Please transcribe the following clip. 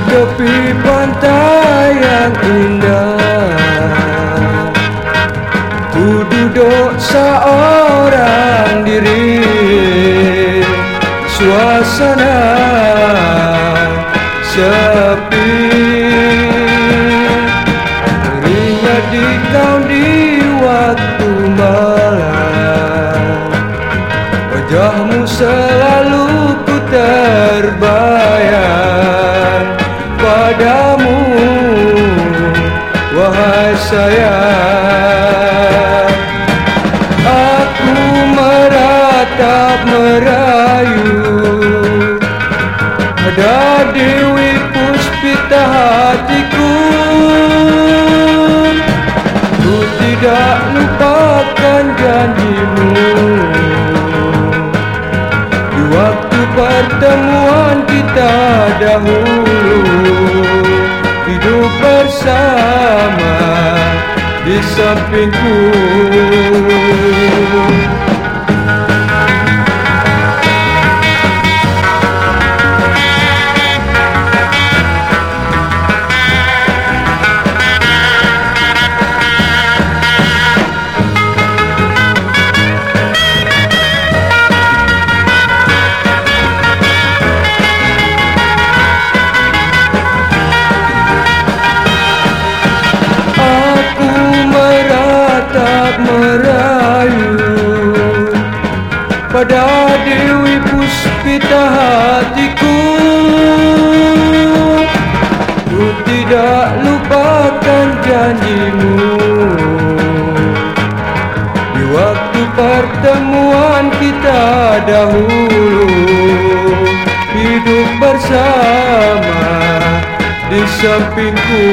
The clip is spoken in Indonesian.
tepi pantai yang indah. Ku duduk seorang diri. Suasana sepi. Teringat di kau di waktu malam. Wajahmu selalu Padamu Wahai sayang. Aku meratap merayu. Ada Dewi Puspita hatiku pertemuan kita dahulu. Hidup bersama di sampingku Pada Dewi Puspita hatiku. Ku tidak lupakan janjimu. Di waktu pertemuan kita dahulu Hidup bersama di sampingku